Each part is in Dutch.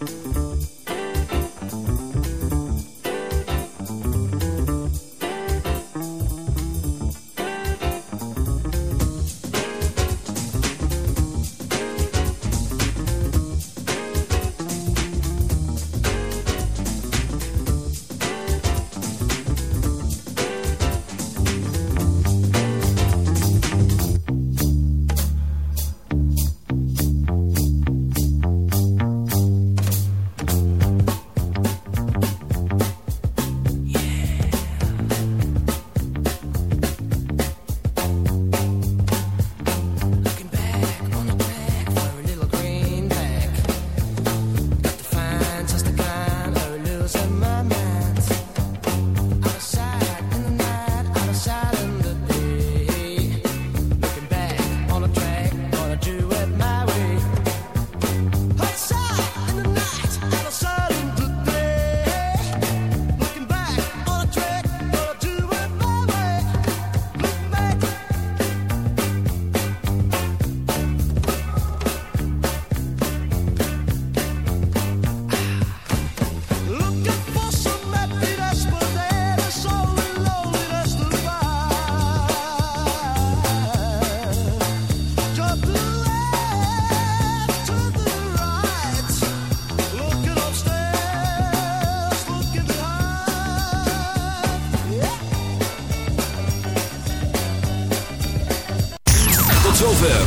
Bye.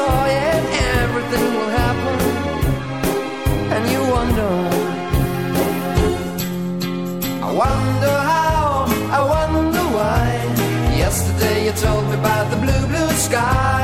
and everything will happen. And you wonder I wonder how I wonder why. Yesterday you told me about the blue blue sky.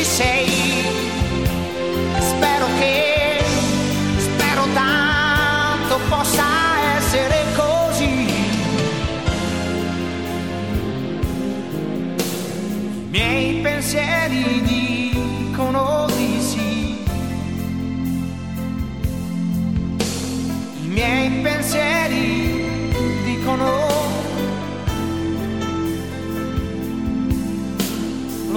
You say?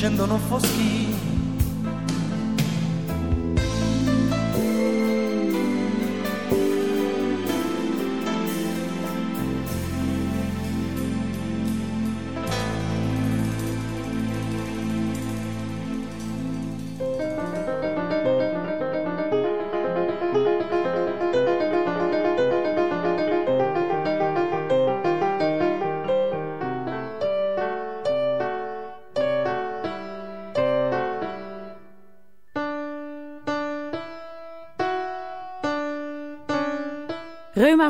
scendono foschi.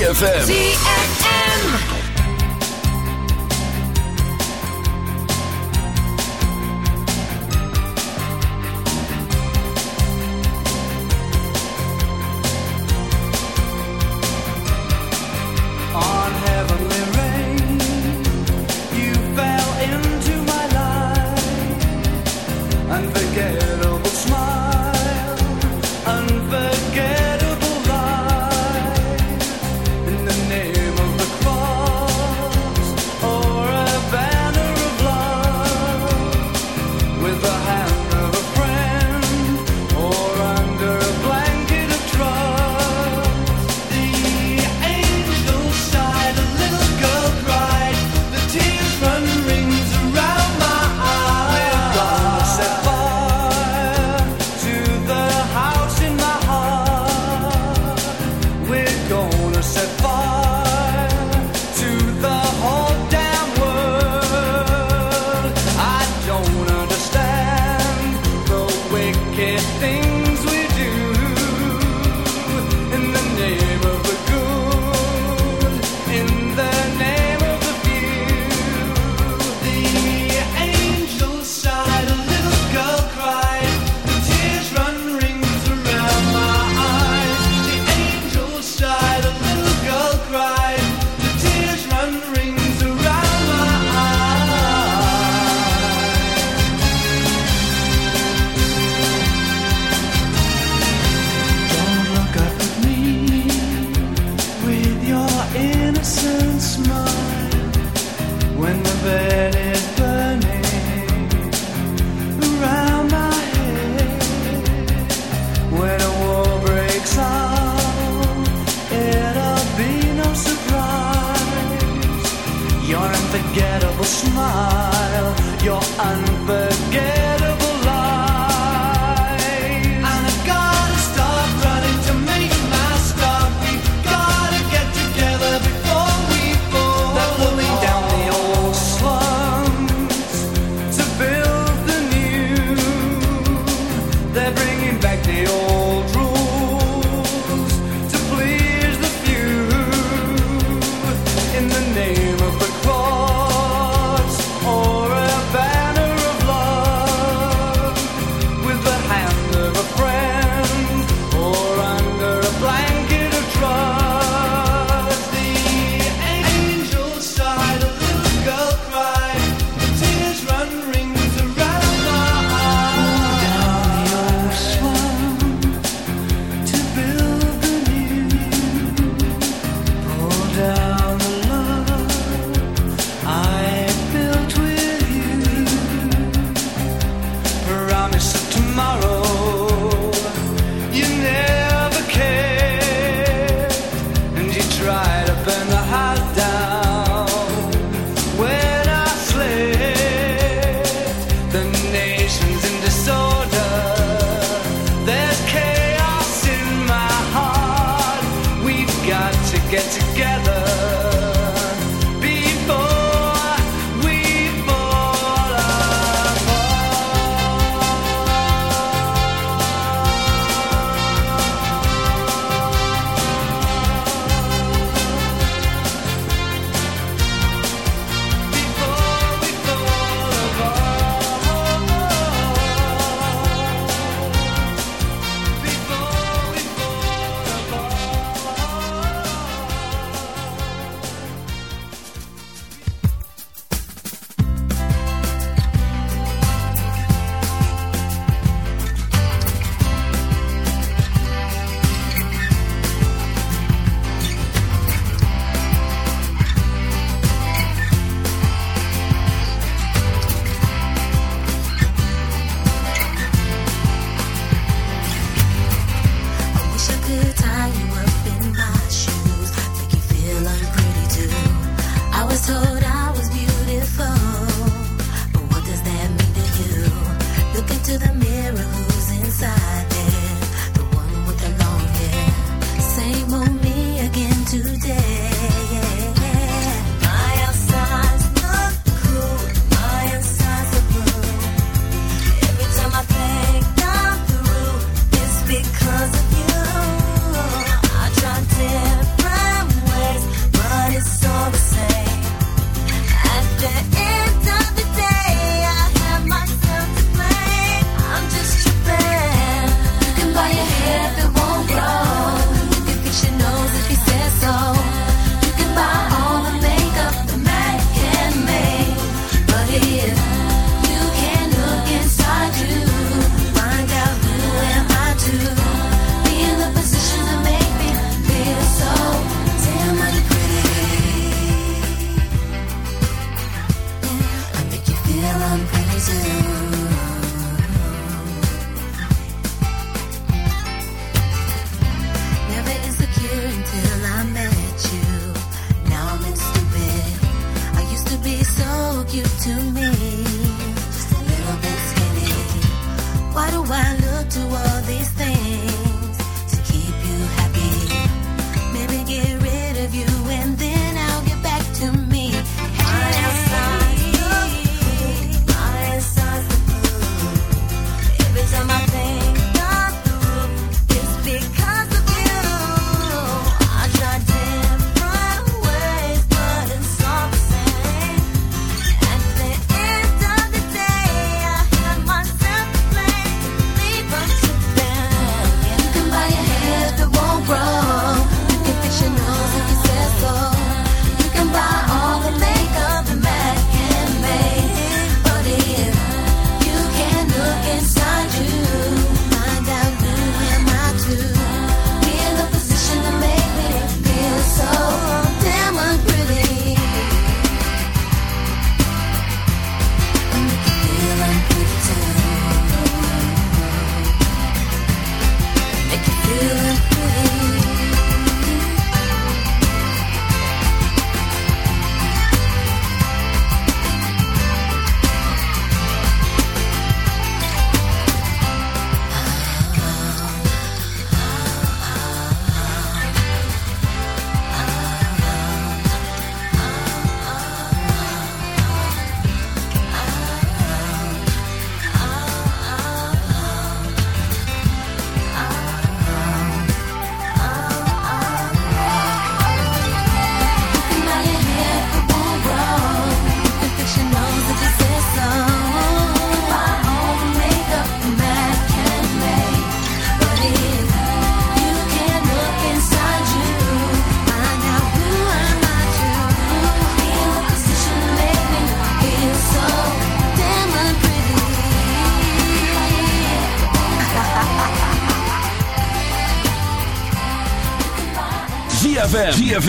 ZFM.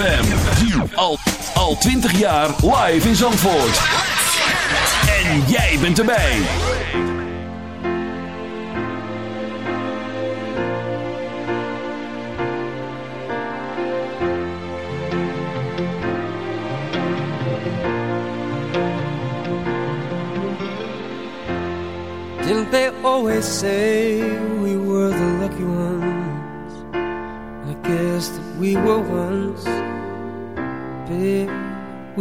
ZFM. Al, al 20 jaar live in Zandvoort. En jij bent erbij. Didn't they always say we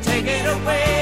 take it away.